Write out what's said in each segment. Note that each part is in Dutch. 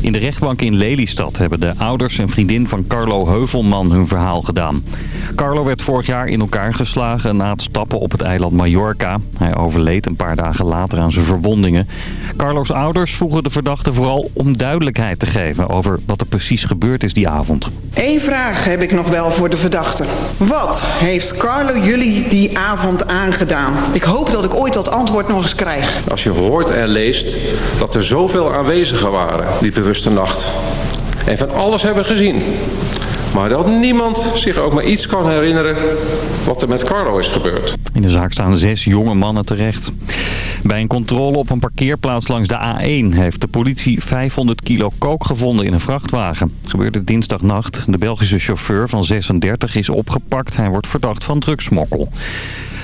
In de rechtbank in Lelystad hebben de ouders en vriendin van Carlo Heuvelman hun verhaal gedaan. Carlo werd vorig jaar in elkaar geslagen na het stappen op het eiland Mallorca. Hij overleed een paar dagen later aan zijn verwondingen. Carlo's ouders vroegen de verdachte vooral om duidelijkheid te geven over wat er precies gebeurd is die avond. Eén vraag heb ik nog wel voor de verdachte. Wat heeft Carlo jullie die avond aangedaan? Ik hoop dat ik ooit dat antwoord nog eens krijg. Als je hoort en leest dat er zoveel aanwezigen waren die bewuste nacht. En van alles hebben gezien. Maar dat niemand zich ook maar iets kan herinneren wat er met Carlo is gebeurd. In de zaak staan zes jonge mannen terecht. Bij een controle op een parkeerplaats langs de A1 heeft de politie 500 kilo kook gevonden in een vrachtwagen. gebeurde dinsdagnacht. De Belgische chauffeur van 36 is opgepakt. Hij wordt verdacht van drugsmokkel.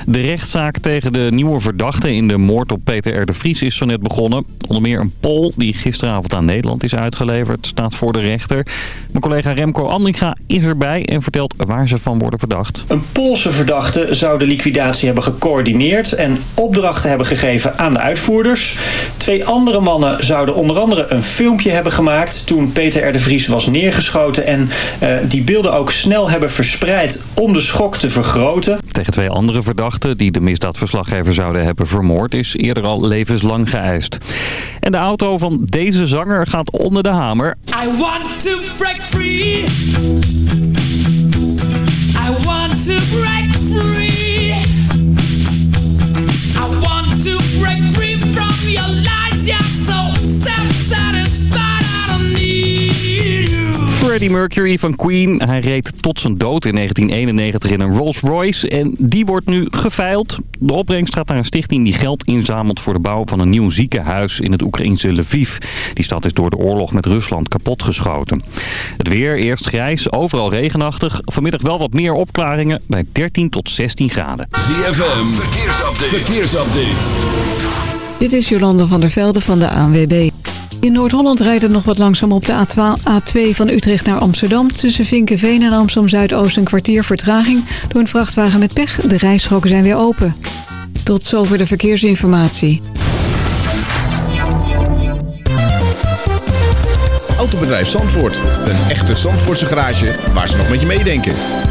De rechtszaak tegen de nieuwe verdachte in de moord op Peter R. de Vries is zo net begonnen. Onder meer een Pol die gisteravond aan Nederland is uitgeleverd staat voor de rechter. Mijn collega Remco Andringa is erbij en vertelt waar ze van worden verdacht. Een Poolse verdachte zou de liquidatie hebben gecoördineerd en opdrachten hebben gegeven aan de uitvoerders. Twee andere mannen zouden onder andere een filmpje hebben gemaakt toen Peter R. de Vries was neergeschoten. En uh, die beelden ook snel hebben verspreid om de schok te vergroten. Tegen twee andere verdachten die de misdaadverslaggever zouden hebben vermoord is eerder al levenslang geëist. En de auto van deze zanger gaat onder de hamer. I want to break free. I want to break free. Freddie Mercury van Queen. Hij reed tot zijn dood in 1991 in een Rolls Royce. En die wordt nu geveild. De opbrengst gaat naar een stichting die geld inzamelt voor de bouw van een nieuw ziekenhuis in het Oekraïnse Lviv. Die stad is door de oorlog met Rusland kapotgeschoten. Het weer eerst grijs, overal regenachtig. Vanmiddag wel wat meer opklaringen bij 13 tot 16 graden. ZFM, verkeersupdate. verkeersupdate. Dit is Jolande van der Velde van de ANWB. In Noord-Holland rijden nog wat langzaam op de A2 van Utrecht naar Amsterdam. Tussen Vinkenveen en Amsterdam-Zuidoost een kwartier vertraging door een vrachtwagen met pech. De rijstroken zijn weer open. Tot zover de verkeersinformatie. Autobedrijf Zandvoort. Een echte Zandvoortse garage waar ze nog met je meedenken.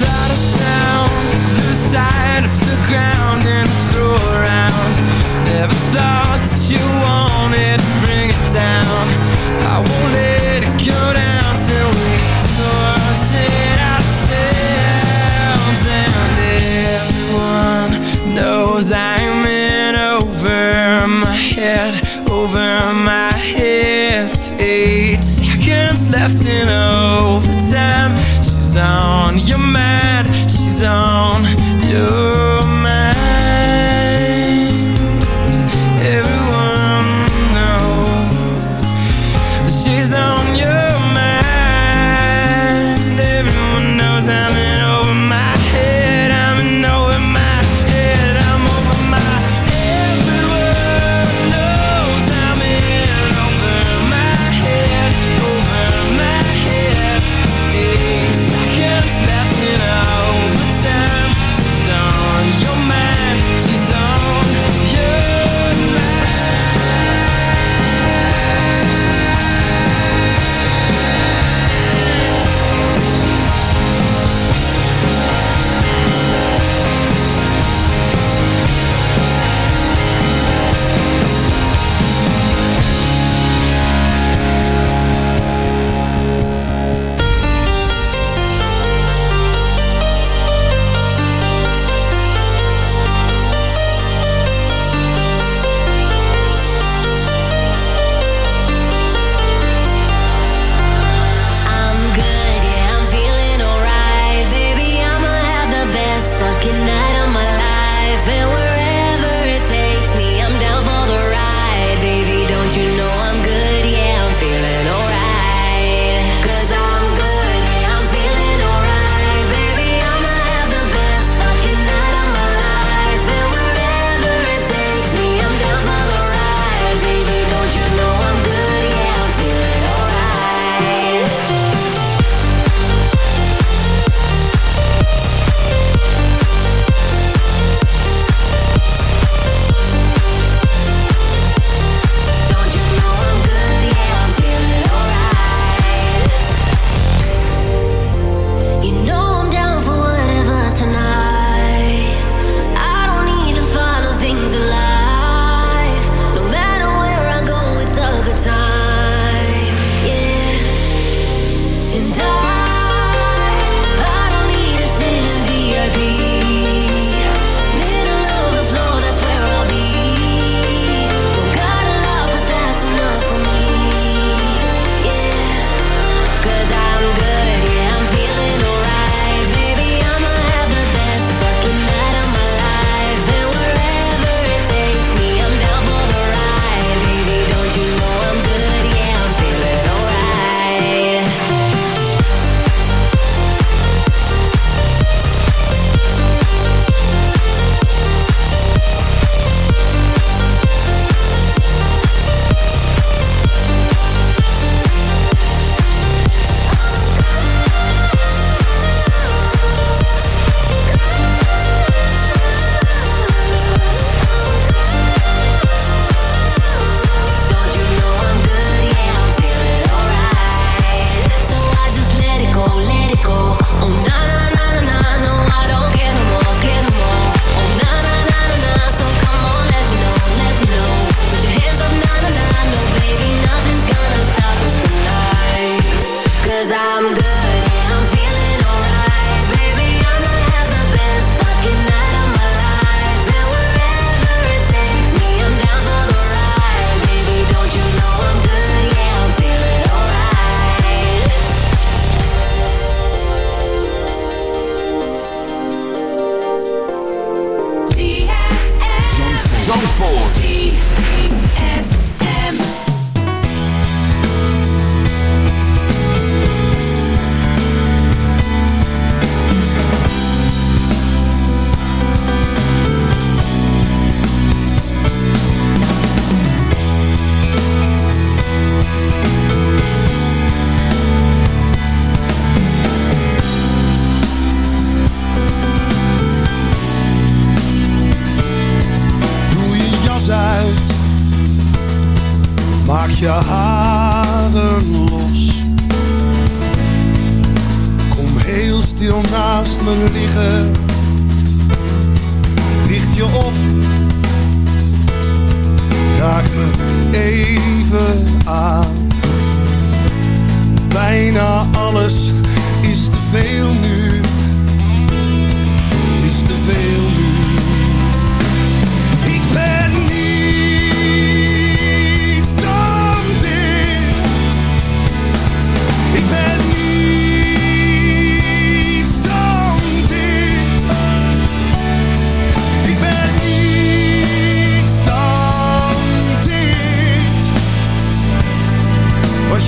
without a sound. Lose sight of the ground and throw around. Never thought that you wanted to bring it down. I won't let it go down till we torture ourselves. And everyone knows I'm in over my head Over my head. Eight seconds left in over you're mad, she's on.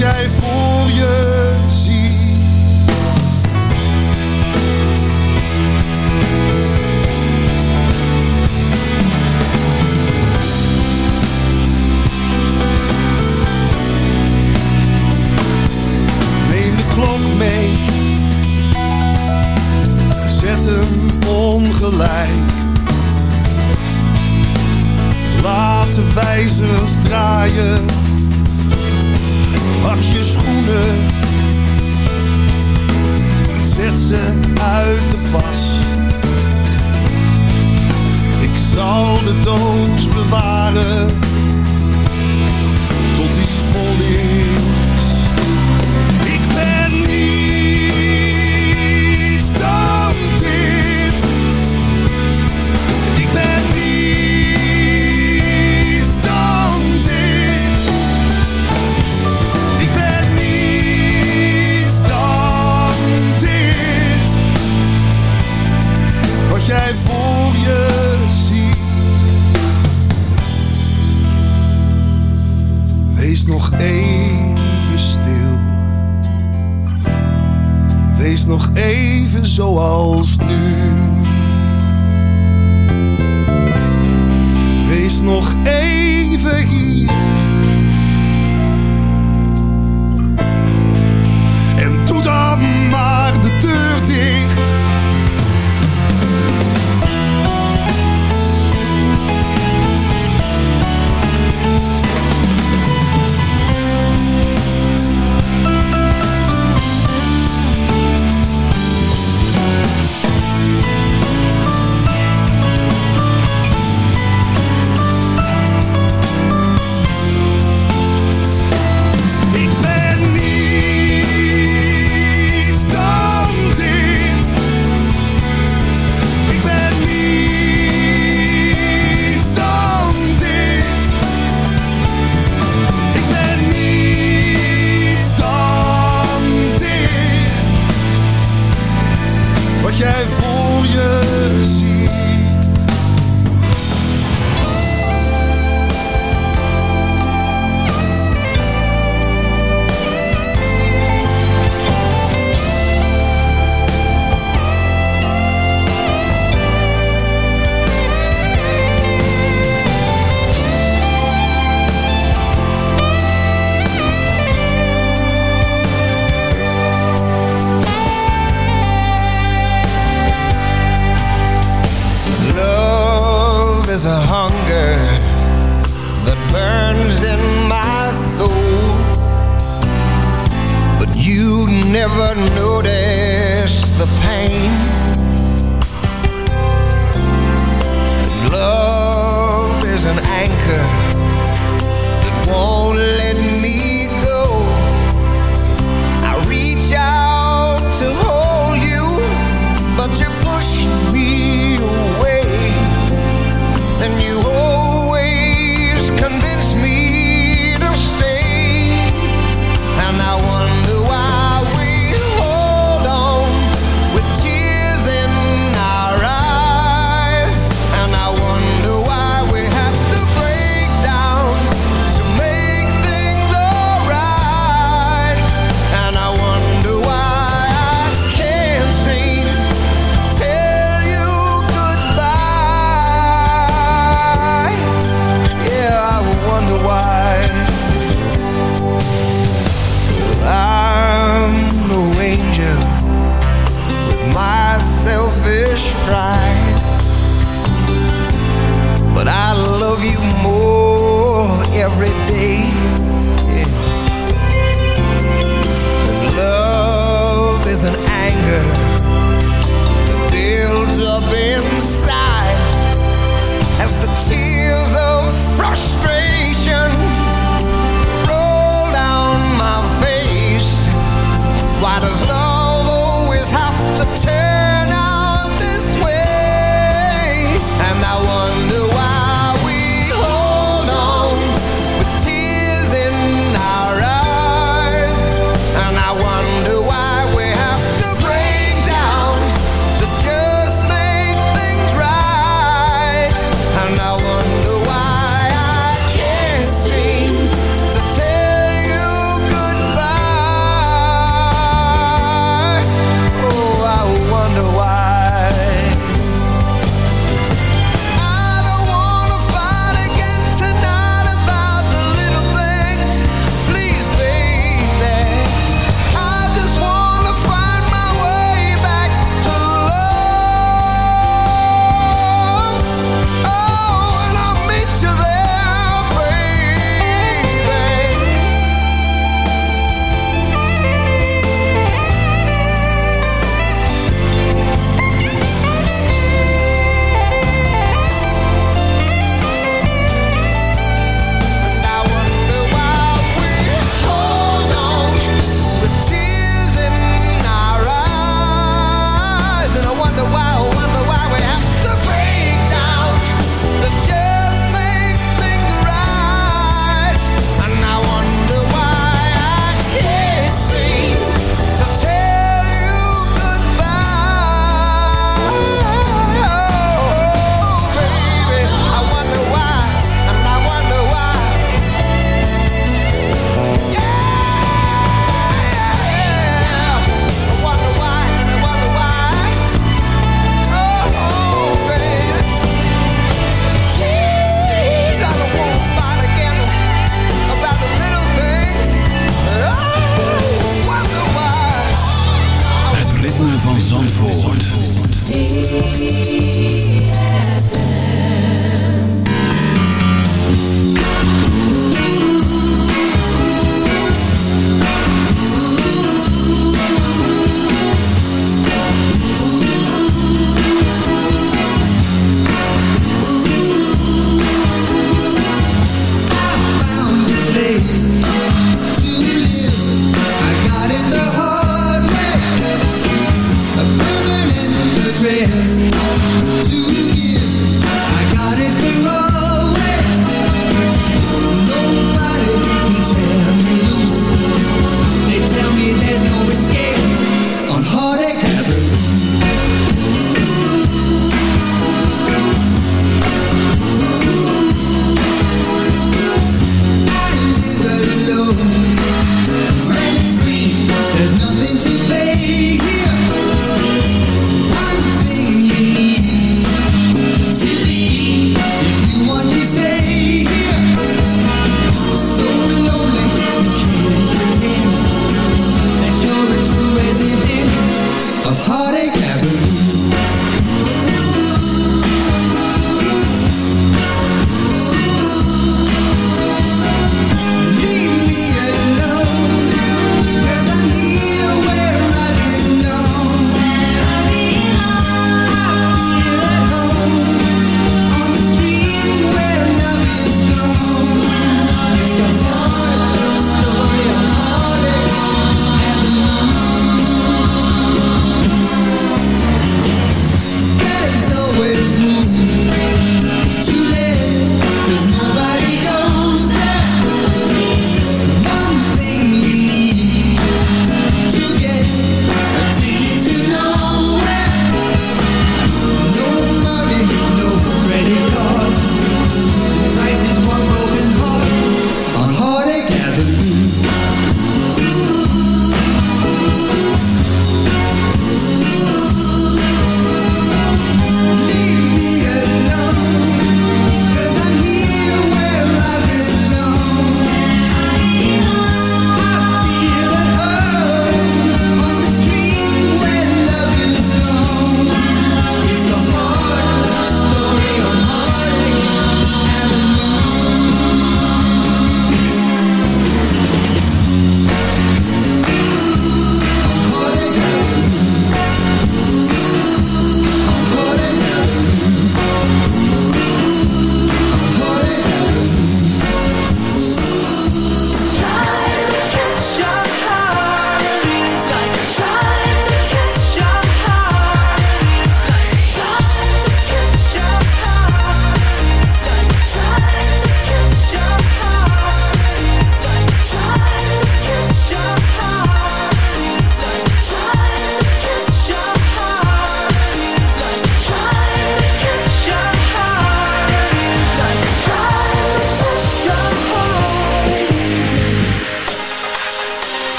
Jij voor je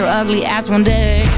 your ugly ass one day.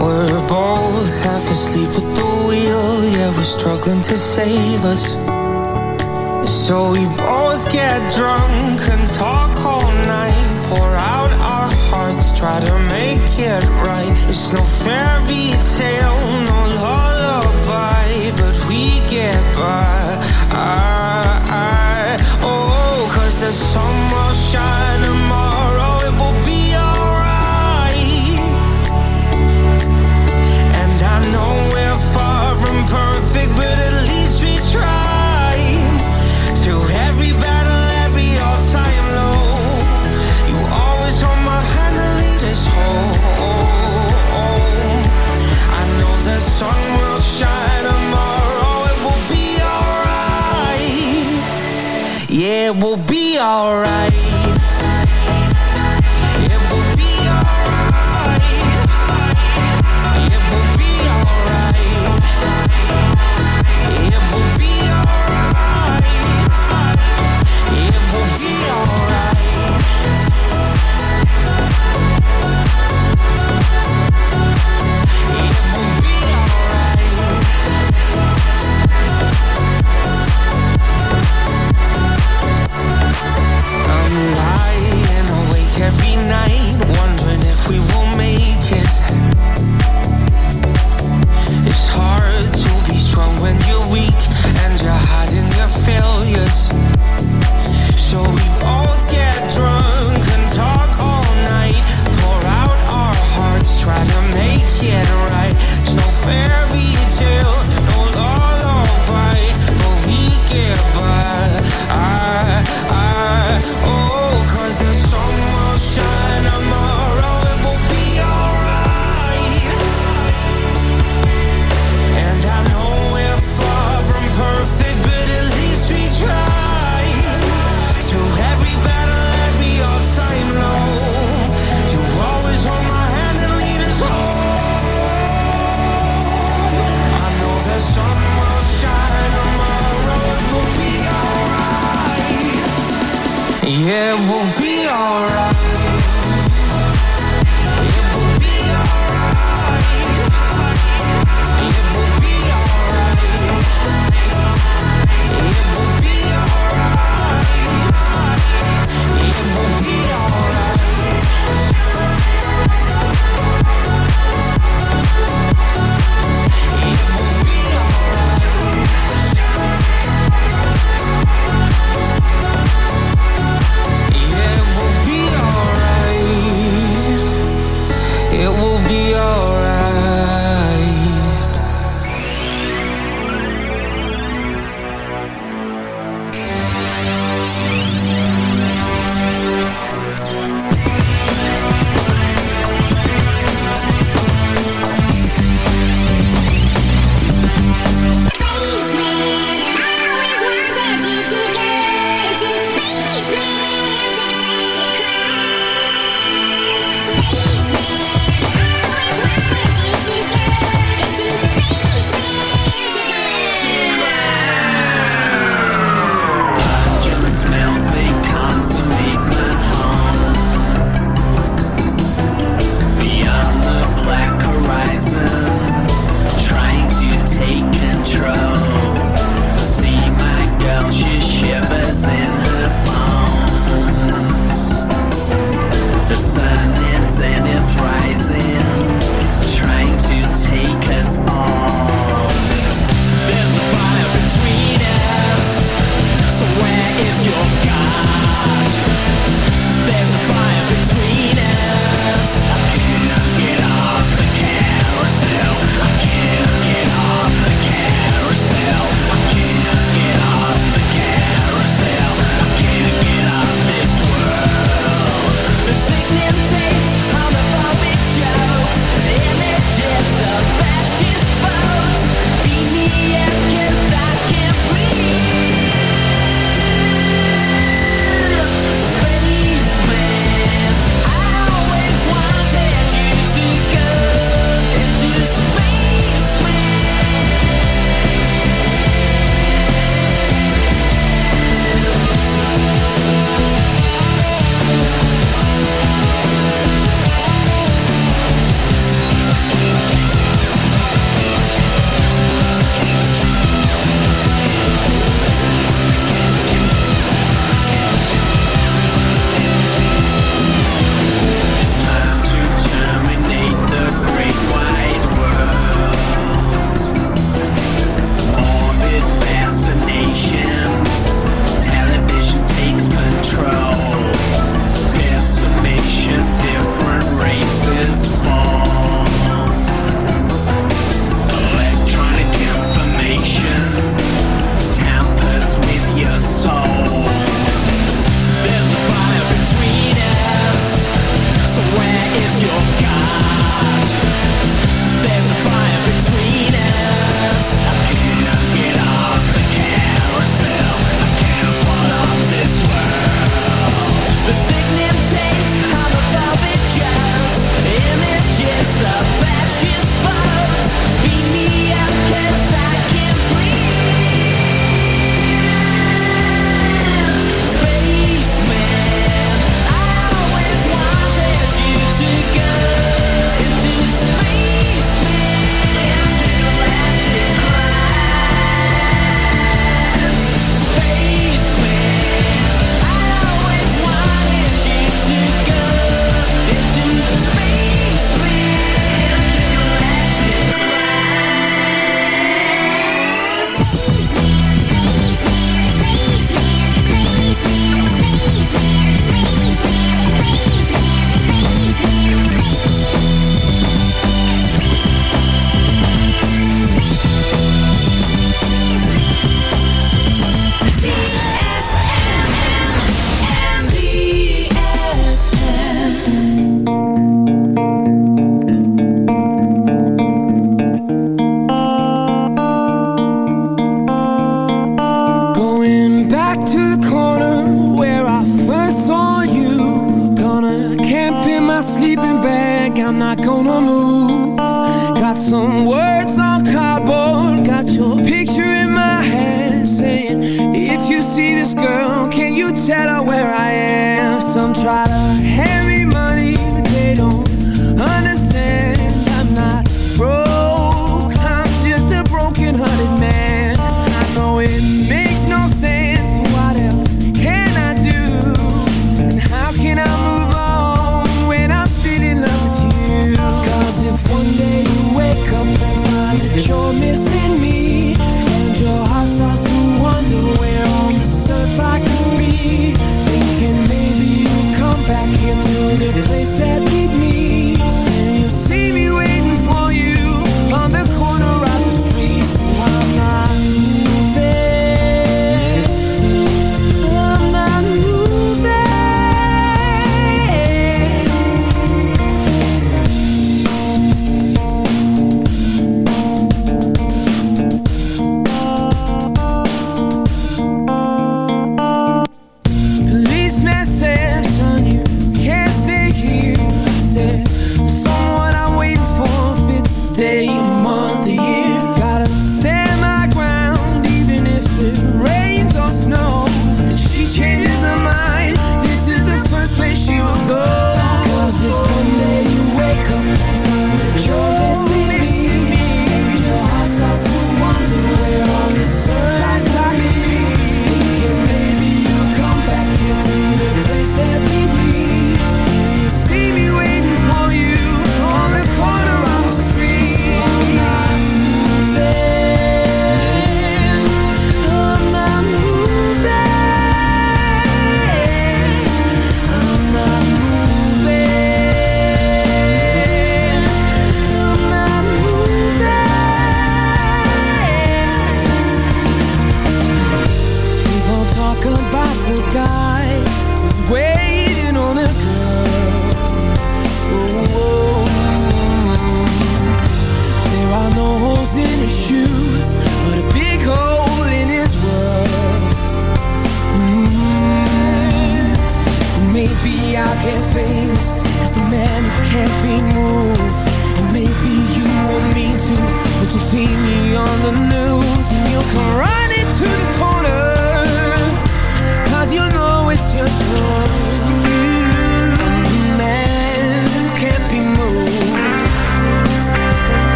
We're both half asleep at the wheel, yeah, we're struggling to save us. So we both get drunk and talk all night, pour out our hearts, try to make it right. It's no fairy tale, no lullaby, but we get by. I, I, oh, cause the sun will shine it will be alright. every night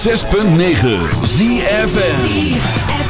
106.9 ZFN